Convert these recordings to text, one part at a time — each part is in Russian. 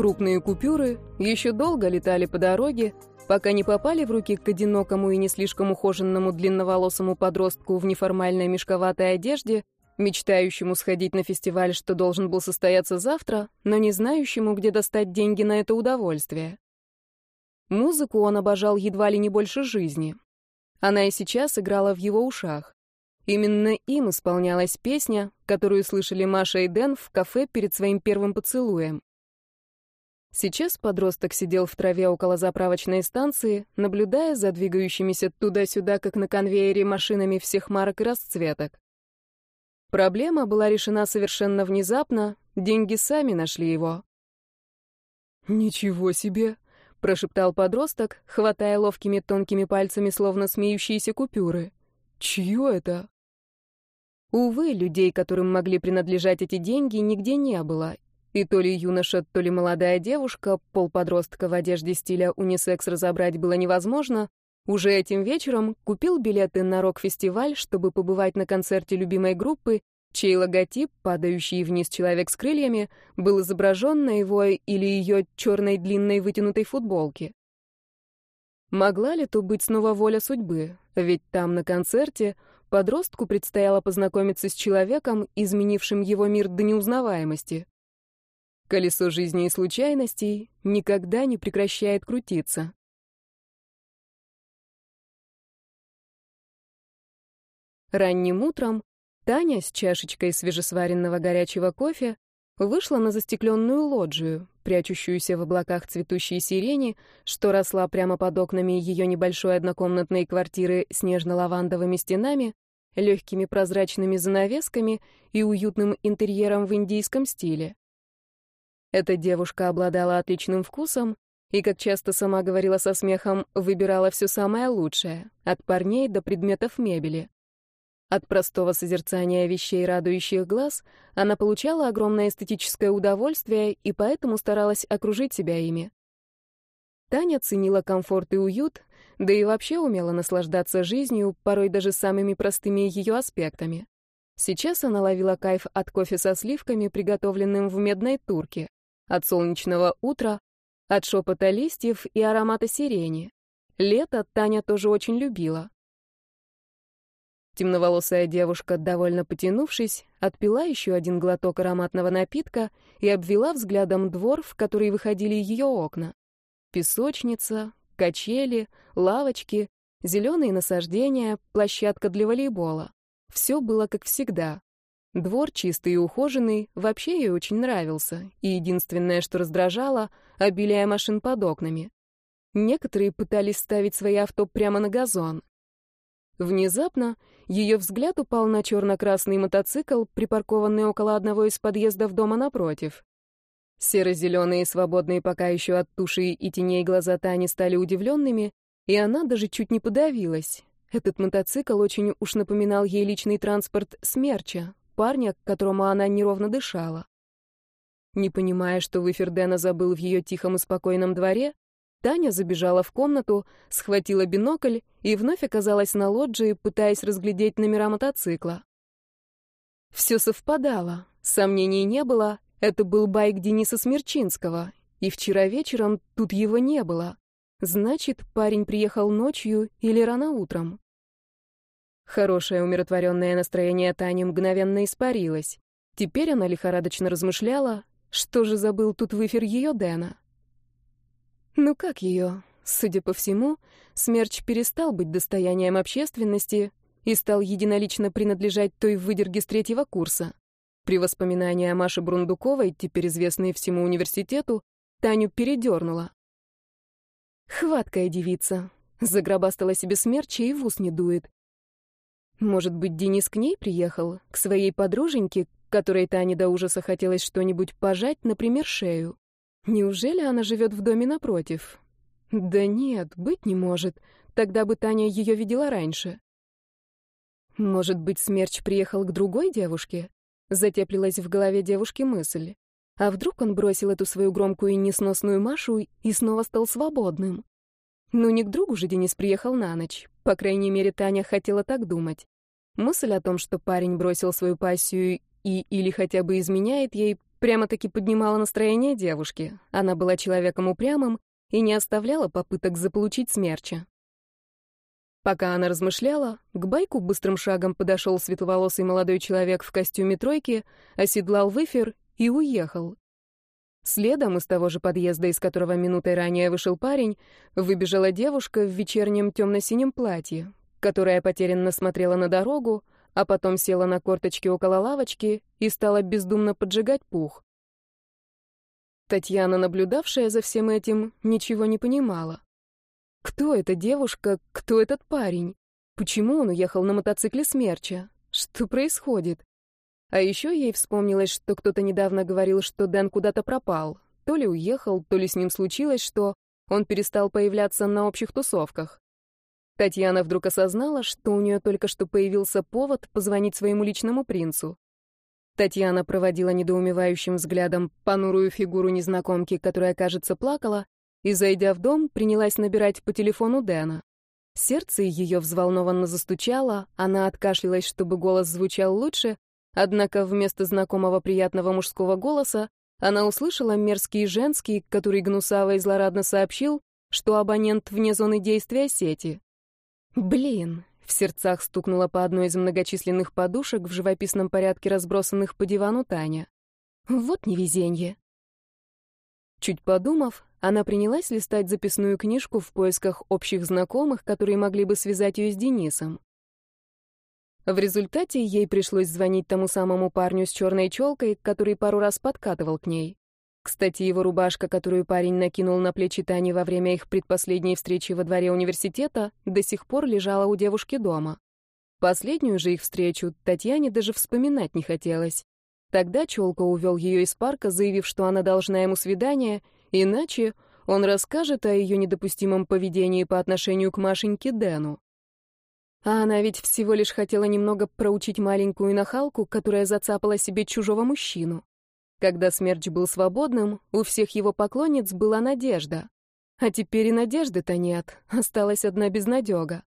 Крупные купюры еще долго летали по дороге, пока не попали в руки к одинокому и не слишком ухоженному длинноволосому подростку в неформальной мешковатой одежде, мечтающему сходить на фестиваль, что должен был состояться завтра, но не знающему, где достать деньги на это удовольствие. Музыку он обожал едва ли не больше жизни. Она и сейчас играла в его ушах. Именно им исполнялась песня, которую слышали Маша и Дэн в кафе перед своим первым поцелуем. Сейчас подросток сидел в траве около заправочной станции, наблюдая за двигающимися туда-сюда, как на конвейере, машинами всех марок и расцветок. Проблема была решена совершенно внезапно, деньги сами нашли его. «Ничего себе!» — прошептал подросток, хватая ловкими тонкими пальцами словно смеющиеся купюры. «Чье это?» Увы, людей, которым могли принадлежать эти деньги, нигде не было, и то ли юноша, то ли молодая девушка, полподростка в одежде стиля унисекс разобрать было невозможно, уже этим вечером купил билеты на рок-фестиваль, чтобы побывать на концерте любимой группы, чей логотип, падающий вниз человек с крыльями, был изображен на его или ее черной длинной вытянутой футболке. Могла ли то быть снова воля судьбы? Ведь там, на концерте, подростку предстояло познакомиться с человеком, изменившим его мир до неузнаваемости. Колесо жизни и случайностей никогда не прекращает крутиться. Ранним утром Таня с чашечкой свежесваренного горячего кофе вышла на застекленную лоджию, прячущуюся в облаках цветущей сирени, что росла прямо под окнами ее небольшой однокомнатной квартиры с нежно-лавандовыми стенами, легкими прозрачными занавесками и уютным интерьером в индийском стиле. Эта девушка обладала отличным вкусом и, как часто сама говорила со смехом, выбирала все самое лучшее, от парней до предметов мебели. От простого созерцания вещей, радующих глаз, она получала огромное эстетическое удовольствие и поэтому старалась окружить себя ими. Таня ценила комфорт и уют, да и вообще умела наслаждаться жизнью, порой даже самыми простыми ее аспектами. Сейчас она ловила кайф от кофе со сливками, приготовленным в медной турке от солнечного утра, от шепота листьев и аромата сирени. Лето Таня тоже очень любила. Темноволосая девушка, довольно потянувшись, отпила еще один глоток ароматного напитка и обвела взглядом двор, в который выходили ее окна. Песочница, качели, лавочки, зеленые насаждения, площадка для волейбола. Все было как всегда. Двор чистый и ухоженный, вообще ей очень нравился, и единственное, что раздражало — обилие машин под окнами. Некоторые пытались ставить свои авто прямо на газон. Внезапно ее взгляд упал на черно-красный мотоцикл, припаркованный около одного из подъездов дома напротив. Серо-зеленые, свободные пока еще от туши и теней глаза Тани стали удивленными, и она даже чуть не подавилась. Этот мотоцикл очень уж напоминал ей личный транспорт смерча, парня, которому она неровно дышала. Не понимая, что Выфердена забыл в ее тихом и спокойном дворе, Таня забежала в комнату, схватила бинокль и вновь оказалась на лоджии, пытаясь разглядеть номера мотоцикла. Все совпадало, сомнений не было, это был байк Дениса Смерчинского, и вчера вечером тут его не было. Значит, парень приехал ночью или рано утром. Хорошее умиротворенное настроение Тани мгновенно испарилось. Теперь она лихорадочно размышляла, что же забыл тут в эфир ее Дэна. Ну как ее? Судя по всему, Смерч перестал быть достоянием общественности и стал единолично принадлежать той выдерге с третьего курса. При воспоминании о Маше Брундуковой, теперь известной всему университету, Таню передернула. Хваткая девица. Загробастала себе смерча и в ус не дует. Может быть, Денис к ней приехал, к своей подруженьке, которой Тане до ужаса хотелось что-нибудь пожать, например, шею. Неужели она живет в доме напротив? Да нет, быть не может. Тогда бы Таня ее видела раньше. Может быть, Смерч приехал к другой девушке? Затеплилась в голове девушки мысль. А вдруг он бросил эту свою громкую и несносную Машу и снова стал свободным? Ну, не к другу же Денис приехал на ночь. По крайней мере, Таня хотела так думать. Мысль о том, что парень бросил свою пассию и или хотя бы изменяет ей, прямо-таки поднимала настроение девушки. Она была человеком упрямым и не оставляла попыток заполучить смерча. Пока она размышляла, к байку быстрым шагом подошел светловолосый молодой человек в костюме тройки, оседлал выфер и уехал. Следом из того же подъезда, из которого минутой ранее вышел парень, выбежала девушка в вечернем темно-синем платье, которая потерянно смотрела на дорогу, а потом села на корточки около лавочки и стала бездумно поджигать пух. Татьяна, наблюдавшая за всем этим, ничего не понимала. Кто эта девушка, кто этот парень? Почему он уехал на мотоцикле смерча? Что происходит? А еще ей вспомнилось, что кто-то недавно говорил, что Дэн куда-то пропал. То ли уехал, то ли с ним случилось, что он перестал появляться на общих тусовках. Татьяна вдруг осознала, что у нее только что появился повод позвонить своему личному принцу. Татьяна проводила недоумевающим взглядом понурую фигуру незнакомки, которая, кажется, плакала, и, зайдя в дом, принялась набирать по телефону Дэна. Сердце ее взволнованно застучало, она откашлялась, чтобы голос звучал лучше, однако вместо знакомого приятного мужского голоса она услышала мерзкий женский, который гнусаво и злорадно сообщил, что абонент вне зоны действия сети. «Блин!» — в сердцах стукнула по одной из многочисленных подушек в живописном порядке разбросанных по дивану Таня. «Вот невезенье!» Чуть подумав, она принялась листать записную книжку в поисках общих знакомых, которые могли бы связать ее с Денисом. В результате ей пришлось звонить тому самому парню с черной челкой, который пару раз подкатывал к ней. Кстати, его рубашка, которую парень накинул на плечи Тани во время их предпоследней встречи во дворе университета, до сих пор лежала у девушки дома. Последнюю же их встречу Татьяне даже вспоминать не хотелось. Тогда Челка увел ее из парка, заявив, что она должна ему свидание, иначе он расскажет о ее недопустимом поведении по отношению к Машеньке Дэну. А она ведь всего лишь хотела немного проучить маленькую нахалку, которая зацапала себе чужого мужчину. Когда Смерч был свободным, у всех его поклонниц была надежда. А теперь и надежды-то нет, осталась одна безнадега.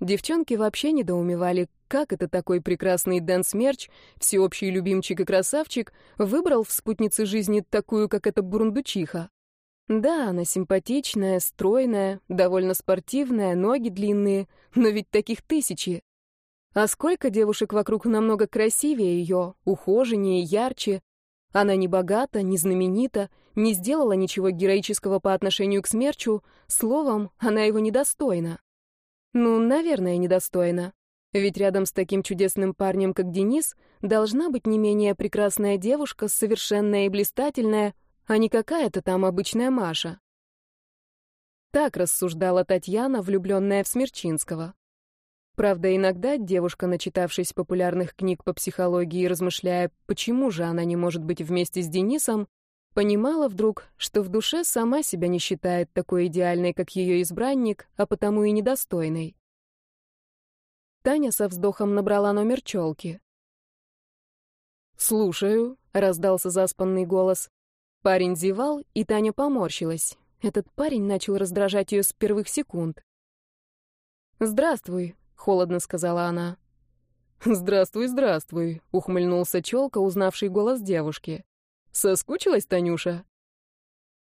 Девчонки вообще недоумевали, как это такой прекрасный Дэн Смерч, всеобщий любимчик и красавчик, выбрал в спутнице жизни такую, как эта бурундучиха. Да, она симпатичная, стройная, довольно спортивная, ноги длинные, но ведь таких тысячи. А сколько девушек вокруг намного красивее ее, ухоженнее, ярче. Она не богата, не знаменита, не сделала ничего героического по отношению к смерчу, словом, она его недостойна. Ну, наверное, недостойна. Ведь рядом с таким чудесным парнем, как Денис, должна быть не менее прекрасная девушка, совершенная и блистательная, а не какая-то там обычная Маша. Так рассуждала Татьяна, влюбленная в Смерчинского. Правда, иногда девушка, начитавшись популярных книг по психологии и размышляя, почему же она не может быть вместе с Денисом, Понимала вдруг, что в душе сама себя не считает такой идеальной, как ее избранник, а потому и недостойной. Таня со вздохом набрала номер челки. «Слушаю», — раздался заспанный голос. Парень зевал, и Таня поморщилась. Этот парень начал раздражать ее с первых секунд. «Здравствуй», — холодно сказала она. «Здравствуй, здравствуй», — ухмыльнулся челка, узнавший голос девушки. Соскучилась, Танюша?»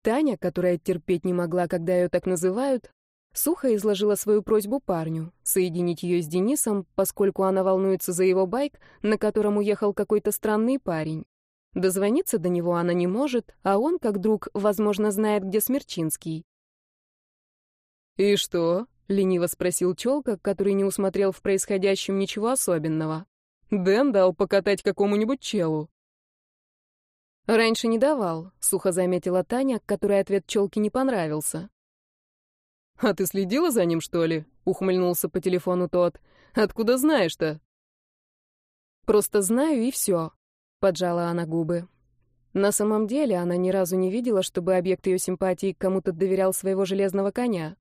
Таня, которая терпеть не могла, когда ее так называют, сухо изложила свою просьбу парню — соединить ее с Денисом, поскольку она волнуется за его байк, на котором уехал какой-то странный парень. Дозвониться до него она не может, а он, как друг, возможно, знает, где Смерчинский. «И что?» — лениво спросил Челка, который не усмотрел в происходящем ничего особенного. «Дэн дал покатать какому-нибудь челу». «Раньше не давал», — сухо заметила Таня, которой ответ челки не понравился. «А ты следила за ним, что ли?» — ухмыльнулся по телефону тот. «Откуда знаешь-то?» «Просто знаю, и все», — поджала она губы. На самом деле она ни разу не видела, чтобы объект ее симпатии кому-то доверял своего железного коня.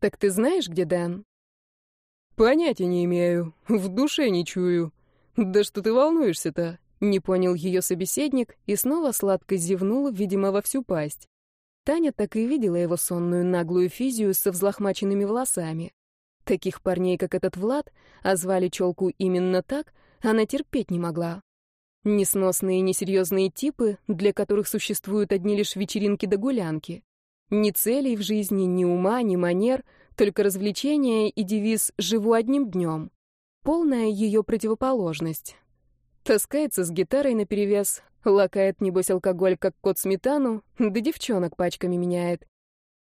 «Так ты знаешь, где Дэн?» «Понятия не имею. В душе не чую. Да что ты волнуешься-то? Не понял ее собеседник и снова сладко зевнул, видимо, во всю пасть. Таня так и видела его сонную наглую физию со взлохмаченными волосами. Таких парней, как этот Влад, а звали челку именно так, она терпеть не могла. Несносные и несерьезные типы, для которых существуют одни лишь вечеринки да гулянки. Ни целей в жизни, ни ума, ни манер, только развлечения и девиз «живу одним днем». Полная ее противоположность. Таскается с гитарой наперевес, лакает, небось, алкоголь, как кот сметану, да девчонок пачками меняет.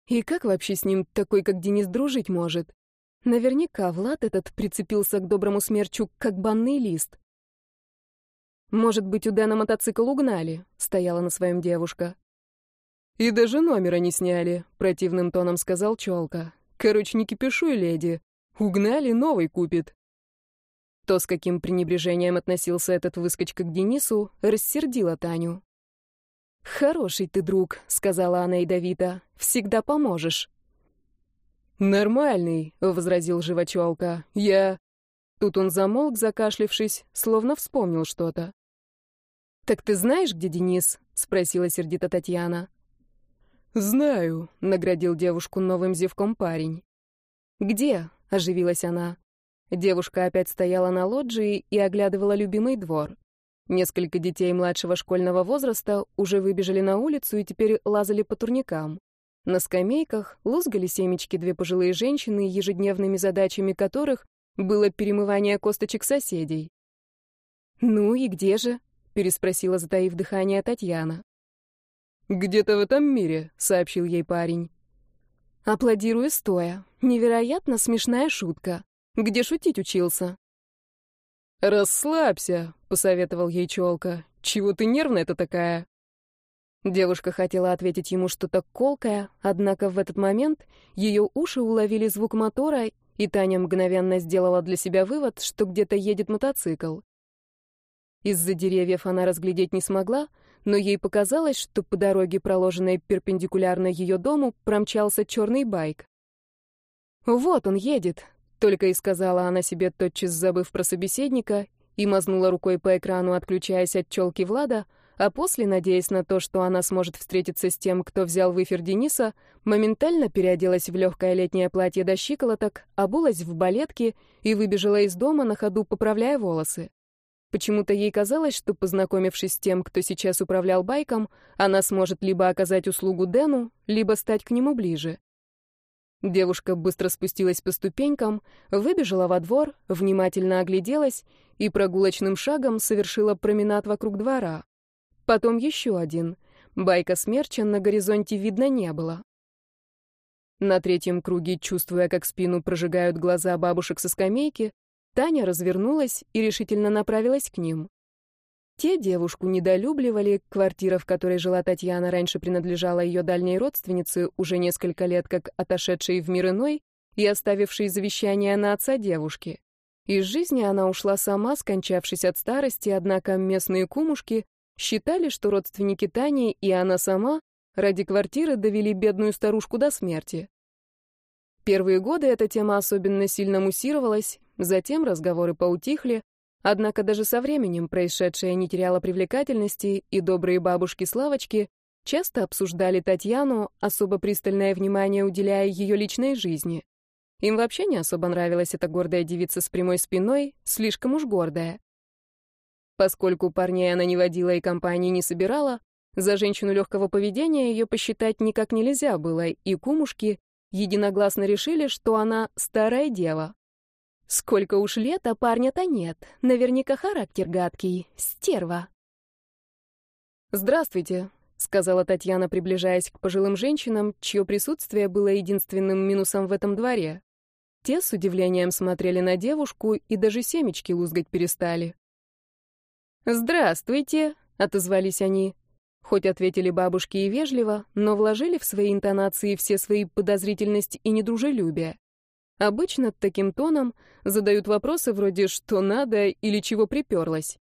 И как вообще с ним такой, как Денис, дружить может? Наверняка Влад этот прицепился к доброму смерчу, как банный лист. «Может быть, у Дэна мотоцикл угнали?» — стояла на своем девушка. «И даже номера не сняли», — противным тоном сказал Чёлка. «Короче, не кипишуй, леди. Угнали, новый купит». То, с каким пренебрежением относился этот выскочка к Денису, рассердило Таню. «Хороший ты друг», — сказала она ядовито. «Всегда поможешь». «Нормальный», — возразил живочелка. «Я...» Тут он замолк, закашлившись, словно вспомнил что-то. «Так ты знаешь, где Денис?» — спросила сердито Татьяна. «Знаю», — наградил девушку новым зевком парень. «Где?» — оживилась она. Девушка опять стояла на лоджии и оглядывала любимый двор. Несколько детей младшего школьного возраста уже выбежали на улицу и теперь лазали по турникам. На скамейках лузгали семечки две пожилые женщины, ежедневными задачами которых было перемывание косточек соседей. «Ну и где же?» — переспросила, затаив дыхание Татьяна. «Где-то в этом мире», — сообщил ей парень. Аплодирую стоя. Невероятно смешная шутка. Где шутить учился?» «Расслабься», — посоветовал ей челка. «Чего ты нервная-то такая?» Девушка хотела ответить ему что-то колкое, однако в этот момент ее уши уловили звук мотора, и Таня мгновенно сделала для себя вывод, что где-то едет мотоцикл. Из-за деревьев она разглядеть не смогла, но ей показалось, что по дороге, проложенной перпендикулярно ее дому, промчался черный байк. «Вот он едет», только и сказала она себе, тотчас забыв про собеседника, и мазнула рукой по экрану, отключаясь от челки Влада, а после, надеясь на то, что она сможет встретиться с тем, кто взял в эфир Дениса, моментально переоделась в легкое летнее платье до щиколоток, обулась в балетки и выбежала из дома на ходу, поправляя волосы. Почему-то ей казалось, что, познакомившись с тем, кто сейчас управлял байком, она сможет либо оказать услугу Дэну, либо стать к нему ближе. Девушка быстро спустилась по ступенькам, выбежала во двор, внимательно огляделась и прогулочным шагом совершила променад вокруг двора. Потом еще один. Байка смерча на горизонте видно не было. На третьем круге, чувствуя, как спину прожигают глаза бабушек со скамейки, Таня развернулась и решительно направилась к ним. Те девушку недолюбливали, квартира, в которой жила Татьяна, раньше принадлежала ее дальней родственнице, уже несколько лет как отошедшей в мир иной и оставившей завещание на отца девушки. Из жизни она ушла сама, скончавшись от старости, однако местные кумушки считали, что родственники Тани и она сама ради квартиры довели бедную старушку до смерти. Первые годы эта тема особенно сильно муссировалась, затем разговоры поутихли, Однако даже со временем происшедшее не теряло привлекательности, и добрые бабушки-славочки часто обсуждали Татьяну, особо пристальное внимание уделяя ее личной жизни. Им вообще не особо нравилась эта гордая девица с прямой спиной, слишком уж гордая. Поскольку парней она не водила и компании не собирала, за женщину легкого поведения ее посчитать никак нельзя было, и кумушки единогласно решили, что она старая дева. Сколько уж лет, а парня-то нет. Наверняка характер гадкий. Стерва. «Здравствуйте», — сказала Татьяна, приближаясь к пожилым женщинам, чье присутствие было единственным минусом в этом дворе. Те с удивлением смотрели на девушку и даже семечки лузгать перестали. «Здравствуйте», — отозвались они. Хоть ответили бабушки и вежливо, но вложили в свои интонации все свои подозрительность и недружелюбие. Обычно таким тоном задают вопросы вроде «что надо» или «чего приперлась».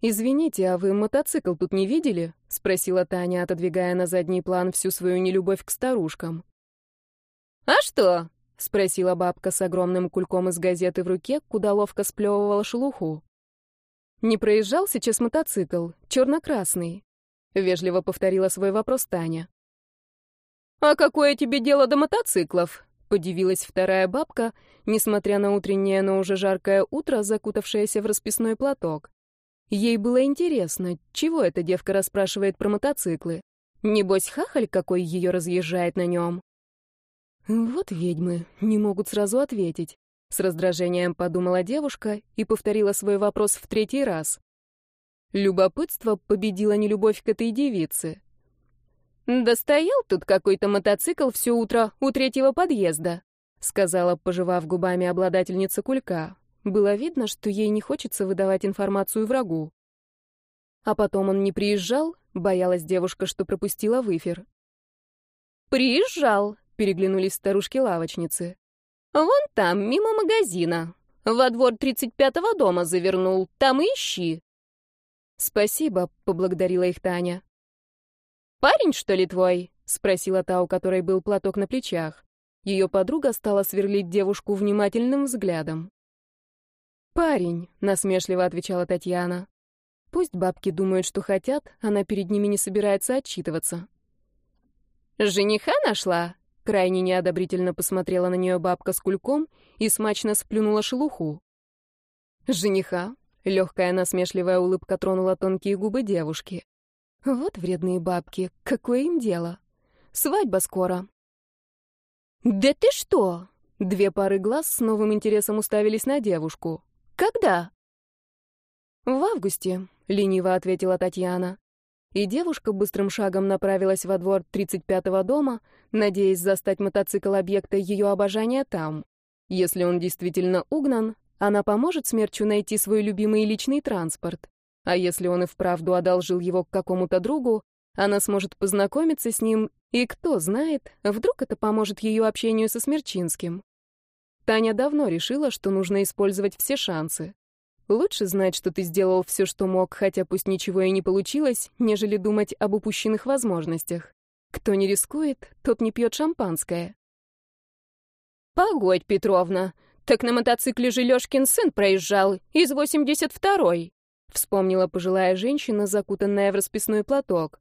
«Извините, а вы мотоцикл тут не видели?» — спросила Таня, отодвигая на задний план всю свою нелюбовь к старушкам. «А что?» — спросила бабка с огромным кульком из газеты в руке, куда ловко сплевывала шелуху. «Не проезжал сейчас мотоцикл, черно-красный?» — вежливо повторила свой вопрос Таня. «А какое тебе дело до мотоциклов?» Подивилась вторая бабка, несмотря на утреннее, но уже жаркое утро, закутавшееся в расписной платок. Ей было интересно, чего эта девка расспрашивает про мотоциклы. Небось, хахаль какой ее разъезжает на нем. Вот ведьмы, не могут сразу ответить. С раздражением подумала девушка и повторила свой вопрос в третий раз. Любопытство победило нелюбовь к этой девице. «Да стоял тут какой-то мотоцикл все утро у третьего подъезда», сказала, пожевав губами обладательница кулька. Было видно, что ей не хочется выдавать информацию врагу. А потом он не приезжал, боялась девушка, что пропустила в эфир. «Приезжал», — переглянулись старушки-лавочницы. «Вон там, мимо магазина. Во двор 35-го дома завернул, там ищи». «Спасибо», — поблагодарила их Таня. «Парень, что ли, твой?» — спросила та, у которой был платок на плечах. Ее подруга стала сверлить девушку внимательным взглядом. «Парень», — насмешливо отвечала Татьяна. «Пусть бабки думают, что хотят, она перед ними не собирается отчитываться». «Жениха нашла?» — крайне неодобрительно посмотрела на нее бабка с кульком и смачно сплюнула шелуху. «Жениха?» — легкая насмешливая улыбка тронула тонкие губы девушки. «Вот вредные бабки, какое им дело? Свадьба скоро». «Да ты что?» Две пары глаз с новым интересом уставились на девушку. Когда? В августе, лениво ответила Татьяна. И девушка быстрым шагом направилась во двор 35-го дома, надеясь застать мотоцикл объекта ее обожания там. Если он действительно угнан, она поможет смерчу найти свой любимый личный транспорт. А если он и вправду одолжил его к какому-то другу, она сможет познакомиться с ним, и кто знает, вдруг это поможет ее общению со Смерчинским. Таня давно решила, что нужно использовать все шансы. Лучше знать, что ты сделал все, что мог, хотя пусть ничего и не получилось, нежели думать об упущенных возможностях. Кто не рискует, тот не пьет шампанское. «Погодь, Петровна, так на мотоцикле же Лёшкин сын проезжал, из 82-й», вспомнила пожилая женщина, закутанная в расписной платок.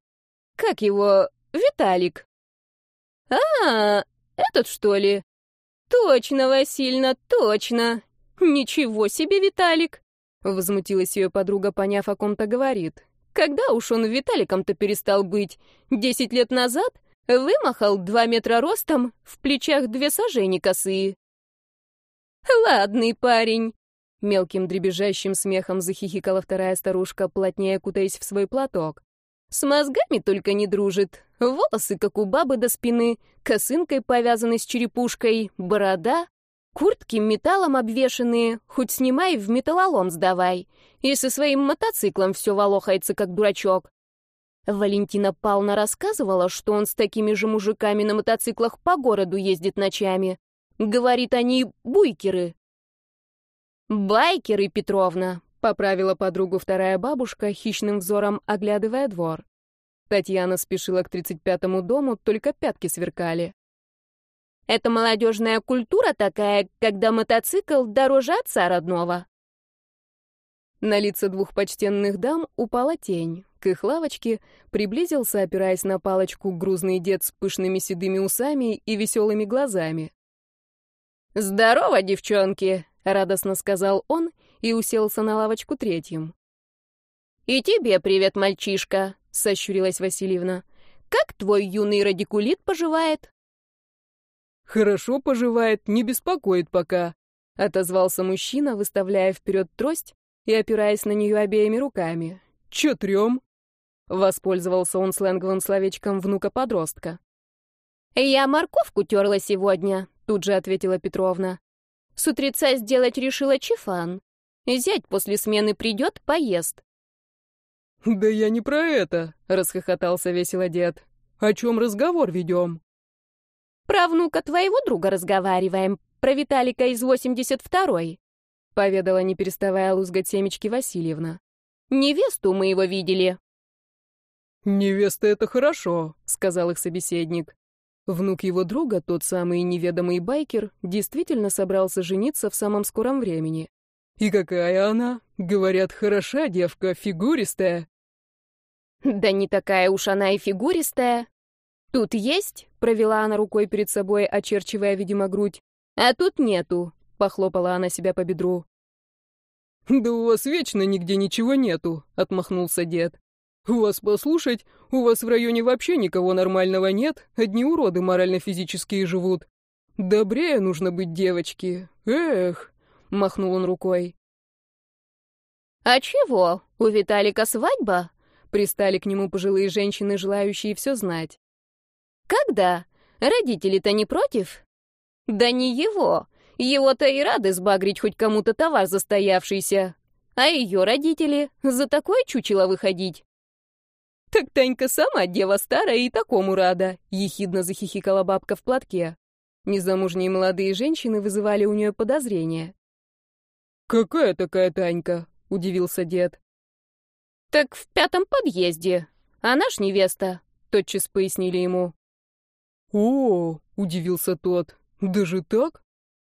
«Как его? Виталик?» «А, этот, что ли? «Точно, Васильна, точно! Ничего себе, Виталик!» Возмутилась ее подруга, поняв, о ком-то говорит. «Когда уж он Виталиком-то перестал быть? Десять лет назад? Вымахал два метра ростом, в плечах две сажени косые». «Ладный парень!» Мелким дребезжащим смехом захихикала вторая старушка, плотнее кутаясь в свой платок. С мозгами только не дружит. Волосы, как у бабы до спины, косынкой повязаны с черепушкой, борода, куртки металлом обвешанные, хоть снимай, в металлолом сдавай. И со своим мотоциклом все волохается, как дурачок. Валентина Павловна рассказывала, что он с такими же мужиками на мотоциклах по городу ездит ночами. Говорит, они буйкеры. «Байкеры, Петровна», Поправила подругу вторая бабушка, хищным взором оглядывая двор. Татьяна спешила к тридцать пятому дому, только пятки сверкали. «Это молодежная культура такая, когда мотоцикл дороже отца родного». На лица двух почтенных дам упала тень. К их лавочке приблизился, опираясь на палочку, грузный дед с пышными седыми усами и веселыми глазами. «Здорово, девчонки!» — радостно сказал он и уселся на лавочку третьим. «И тебе привет, мальчишка», — сощурилась Васильевна. «Как твой юный радикулит поживает?» «Хорошо поживает, не беспокоит пока», — отозвался мужчина, выставляя вперед трость и опираясь на нее обеими руками. «Чё трём?» — воспользовался он сленговым словечком внука-подростка. «Я морковку терла сегодня», — тут же ответила Петровна. «С утреца сделать решила чифан. Зять после смены придет, поест. «Да я не про это», — расхохотался весело дед. «О чем разговор ведем?» «Про внука твоего друга разговариваем, про Виталика из 82-й», — поведала, не переставая лузгать семечки Васильевна. «Невесту мы его видели». «Невеста — это хорошо», — сказал их собеседник. Внук его друга, тот самый неведомый байкер, действительно собрался жениться в самом скором времени. «И какая она? Говорят, хороша девка, фигуристая». «Да не такая уж она и фигуристая. Тут есть?» — провела она рукой перед собой, очерчивая, видимо, грудь. «А тут нету», — похлопала она себя по бедру. «Да у вас вечно нигде ничего нету», — отмахнулся дед. «У вас послушать, у вас в районе вообще никого нормального нет, одни уроды морально-физические живут. Добрее нужно быть, девочки. Эх!» — махнул он рукой. «А чего? У Виталика свадьба?» — пристали к нему пожилые женщины, желающие все знать. «Когда? Родители-то не против?» «Да не его. Его-то и рады сбагрить хоть кому-то товар застоявшийся. А ее родители за такое чучело выходить?» «Так Танька сама дева старая и такому рада», — ехидно захихикала бабка в платке. Незамужние молодые женщины вызывали у нее подозрения. «Какая такая Танька?» удивился дед. Так в пятом подъезде. Она ж невеста, тотчас пояснили ему. О, удивился тот. Даже так?